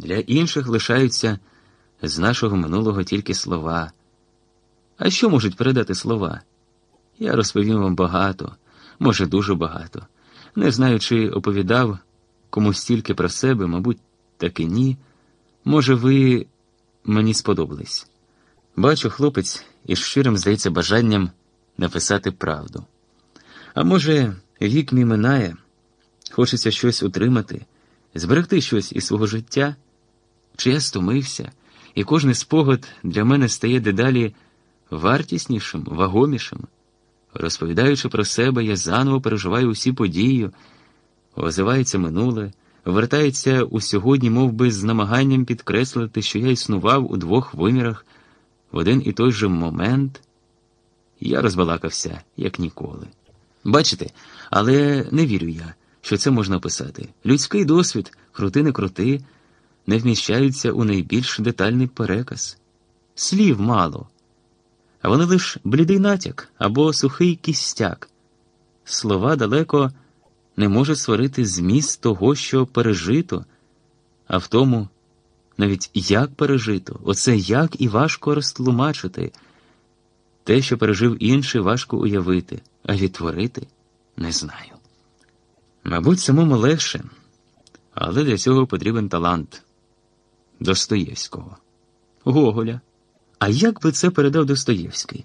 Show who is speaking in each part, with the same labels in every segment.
Speaker 1: Для інших лишаються з нашого минулого тільки слова. А що можуть передати слова? Я розповім вам багато, може, дуже багато. Не знаю, чи оповідав комусь стільки про себе, мабуть, так і ні. Може, ви мені сподобались. Бачу, хлопець із щирим, здається, бажанням написати правду. А може, вік мій минає, хочеться щось утримати, зберегти щось із свого життя, чи я стомився, і кожний спогад для мене стає дедалі вартіснішим, вагомішим. Розповідаючи про себе, я заново переживаю усі події, озивається минуле, вертається у сьогодні, мов би, з намаганням підкреслити, що я існував у двох вимірах в один і той же момент. Я розбалакався, як ніколи. Бачите, але не вірю я, що це можна описати. Людський досвід, крути не крути, не вміщаються у найбільш детальний переказ. Слів мало а вони лиш блідий натяк або сухий кістяк. Слова далеко не можуть створити зміст того, що пережито, а в тому, навіть як пережито, оце як і важко розтлумачити. Те, що пережив інший, важко уявити, а відтворити не знаю. Мабуть, самому легше, але для цього потрібен талант Достоєвського, Гоголя. А як би це передав Достоєвський?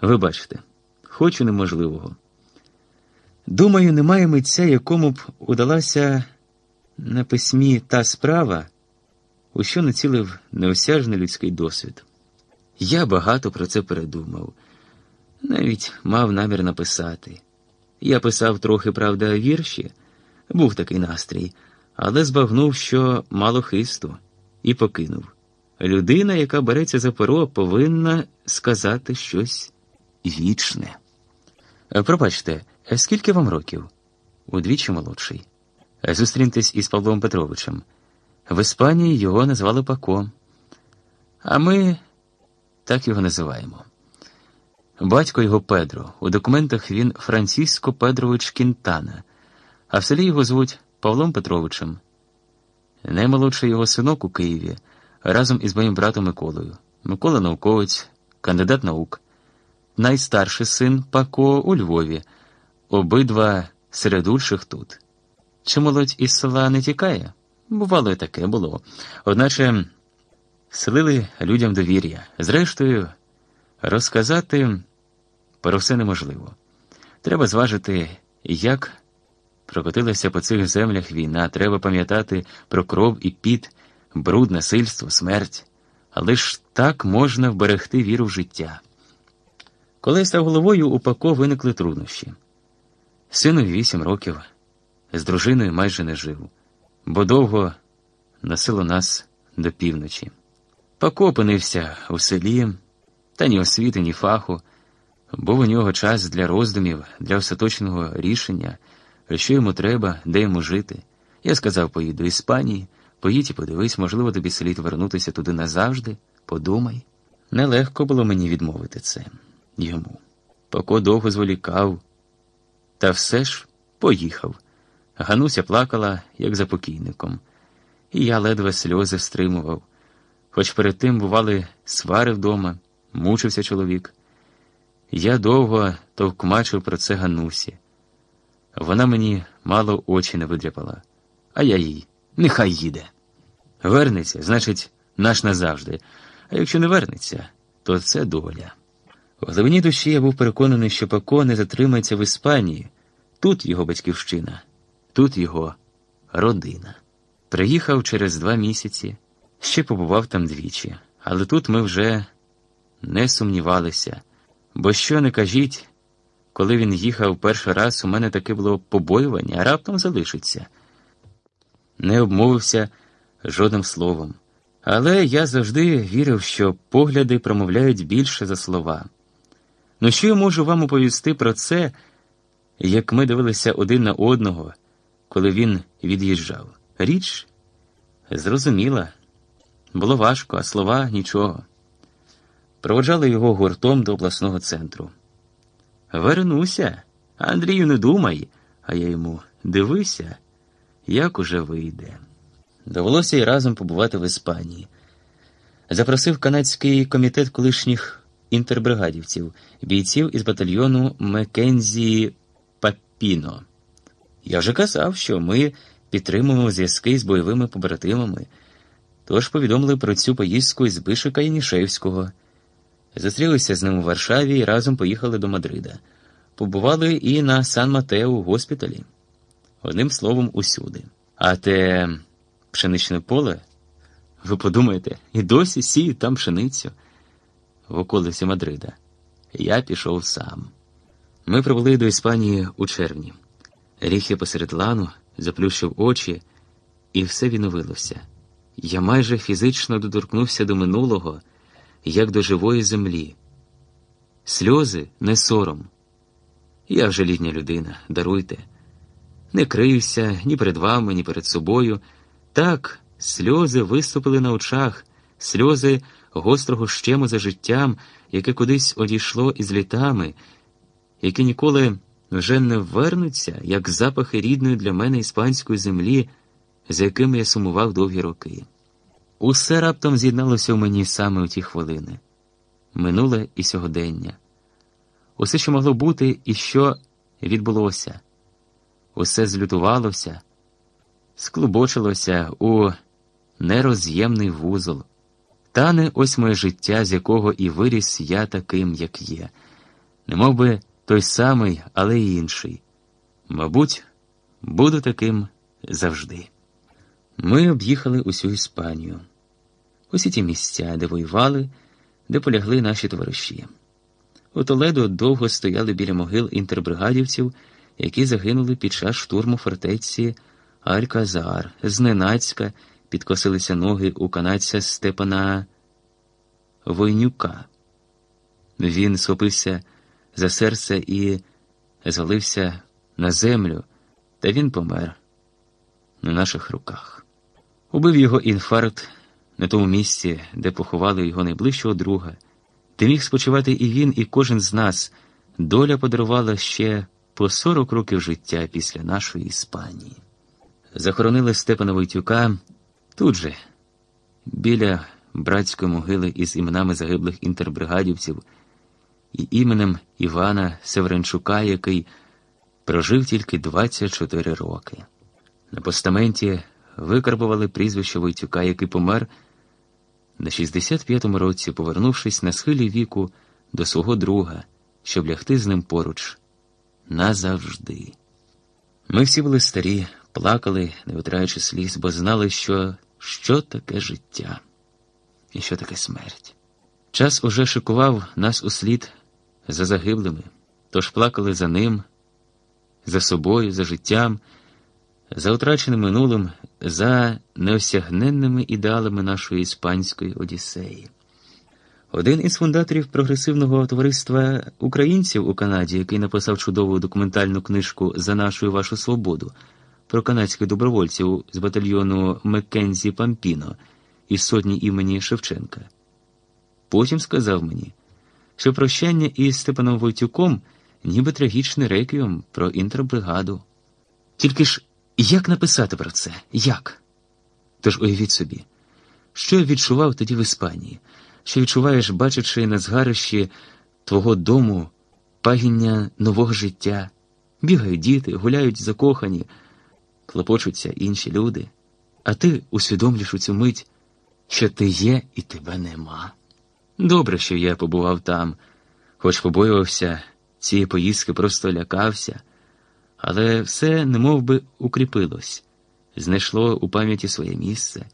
Speaker 1: Ви бачите, хочу неможливого. Думаю, немає митця, якому б удалася на письмі та справа, у що націлив неосяжний людський досвід. Я багато про це передумав, навіть мав намір написати. Я писав трохи, правда, вірші, був такий настрій, але збагнув, що мало хисту, і покинув. Людина, яка береться за перо, повинна сказати щось вічне. Е, пробачте, е, скільки вам років? Удвічі молодший. Е, зустріньтесь із Павлом Петровичем. В Іспанії його назвали Пако, а ми так його називаємо. Батько його Педро. У документах він Франциско Педрович Кінтана, а в селі його звуть Павлом Петровичем. Наймолодший його синок у Києві разом із моїм братом Миколою. Микола науковець, кандидат наук, найстарший син Пако у Львові, обидва середульших тут. Чи молодь із села не тікає? Бувало, і таке було. Одначе селили людям довір'я. Зрештою, розказати про все неможливо. Треба зважити, як прокотилася по цих землях війна, треба пам'ятати про кров і піт бруд, насильство, смерть, але ж так можна вберегти віру в життя. Коли став головою, у Пако виникли труднощі. Синові вісім років, з дружиною майже не жив, бо довго носило нас до півночі. Пако опинився у селі, та ні освіти, ні фаху, був у нього час для роздумів, для остаточного рішення, що йому треба, де йому жити. Я сказав, поїду до Іспанії. Поїдь і подивись, можливо, тобі слід вернутися туди назавжди, подумай. Нелегко було мені відмовити це йому. Поко довго зволікав, та все ж поїхав. Гануся плакала, як за покійником, і я ледве сльози стримував. Хоч перед тим, бували, свари вдома, мучився чоловік. Я довго товкмачив про це Ганусі. Вона мені мало очі не видряпала, а я їй. Нехай їде. Вернеться, значить, наш назавжди. А якщо не вернеться, то це доля. У глибині душі я був переконаний, що Пако не затримається в Іспанії. Тут його батьківщина, тут його родина. Приїхав через два місяці, ще побував там двічі, але тут ми вже не сумнівалися, бо що не кажіть, коли він їхав перший раз, у мене таке було побоювання, а раптом залишиться не обмовився жодним словом. Але я завжди вірив, що погляди промовляють більше за слова. Ну, що я можу вам оповісти про це, як ми дивилися один на одного, коли він від'їжджав? Річ зрозуміла, було важко, а слова нічого. Проводжали його гуртом до обласного центру. Вернуся, Андрію, не думай, а я йому дивися як уже вийде. Довелося й разом побувати в Іспанії. Запросив канадський комітет колишніх інтербригадівців, бійців із батальйону Мекензі Папіно. Я вже казав, що ми підтримуємо зв'язки з бойовими побратимами, тож повідомили про цю поїздку із Бишика Янішевського. Зустрілися з ним у Варшаві і разом поїхали до Мадрида. Побували і на Сан Матео госпіталі. Одним словом, усюди. А те пшеничне поле, ви подумаєте, і досі сіють там пшеницю в околиці Мадрида. Я пішов сам. Ми прибули до Іспанії у червні. Ріг я посеред лану, заплющив очі, і все відновилося. Я майже фізично доторкнувся до минулого, як до живої землі. Сльози не сором. Я вже літня людина, даруйте. Не криюся ні перед вами, ні перед собою. Так, сльози виступили на очах, сльози гострого щему за життям, яке кудись одійшло із літами, яке ніколи вже не вернуться, як запахи рідної для мене іспанської землі, за якими я сумував довгі роки. Усе раптом з'єдналося в мені саме у ті хвилини минуле і сьогодення. Усе, що могло бути, і що відбулося, усе злютувалося, склубочилося у нероз'ємний вузол. Тане ось моє життя, з якого і виріс я таким, як є, Не би той самий, але й інший. Мабуть, буду таким завжди. Ми об'їхали усю Іспанію, усі ті місця, де воювали, де полягли наші товариші. У Толедо довго стояли біля могил інтербригадівців, які загинули під час штурму фортеці Аль-Казар, зненацька підкосилися ноги у канадця Степана Войнюка. Він схопився за серце і звалився на землю, та він помер на наших руках. Убив його інфаркт на тому місці, де поховали його найближчого друга, де міг спочивати і він, і кожен з нас. Доля подарувала ще по 40 років життя після нашої Іспанії. Захоронили Степана Войтюка тут же, біля братської могили із іменами загиблих інтербригадівців і іменем Івана Северенчука, який прожив тільки 24 роки. На постаменті викарбували прізвище Войтюка, який помер на 65-му році, повернувшись на схилі віку до свого друга, щоб лягти з ним поруч назавжди. Ми всі були старі, плакали, не витираючи сліз, бо знали, що, що таке життя і що таке смерть. Час уже шикував нас у слід за загиблими, тож плакали за ним, за собою, за життям, за втраченим минулим, за неосягненними ідеалами нашої іспанської Одіссеї. Один із фундаторів прогресивного товариства українців у Канаді, який написав чудову документальну книжку За нашу і вашу свободу про канадських добровольців з батальйону Маккензі Пампіно із сотні імені Шевченка. Потім сказав мені, що прощання із Степаном Войтюком ніби трагічний реквієм про інтербригаду. Тільки ж як написати про це? Як? Тож уявіть собі, що я відчував тоді в Іспанії, що відчуваєш, бачачи на згарищі твого дому пагіння нового життя, бігають діти, гуляють закохані, клопочуться інші люди, а ти усвідомлюєш у цю мить, що ти є і тебе нема. Добре, що я побував там, хоч побоювався цієї поїздки, просто лякався, але все немов би укріпилось, знайшло у пам'яті своє місце,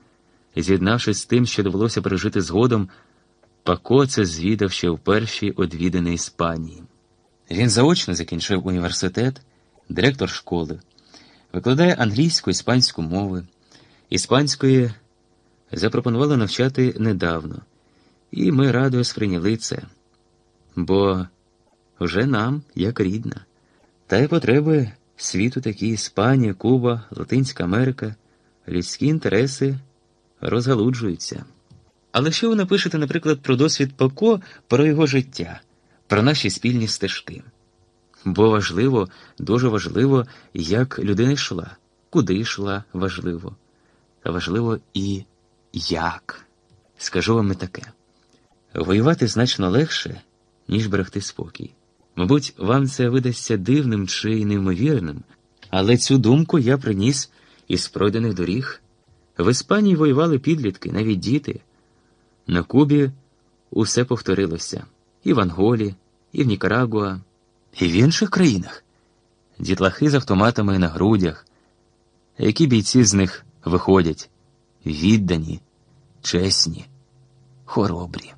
Speaker 1: з'єднавшись з тим, що довелося пережити згодом, Пако це звідав ще в першій одвіданий Іспанії. Він заочно закінчив університет, директор школи, викладає англійську іспанську мови, іспанської запропонували навчати недавно. І ми радо сприйняли це, бо вже нам, як рідна, та й потреби світу такі Іспанія, Куба, Латинська Америка, людські інтереси розгалуджуються. Але що ви напишете, наприклад, про досвід Пако, про його життя, про наші спільні стежки? Бо важливо, дуже важливо, як людина йшла, куди йшла важливо. та важливо і як. Скажу вам і таке: воювати значно легше, ніж берегти спокій. Мабуть, вам це видасться дивним чи неймовірним, але цю думку я приніс із пройдених доріг. В Іспанії воювали підлітки, навіть діти. На Кубі усе повторилося і в Анголі, і в Нікарагуа, і в інших країнах. Дітлахи з автоматами на грудях. Які бійці з них виходять віддані, чесні, хоробрі.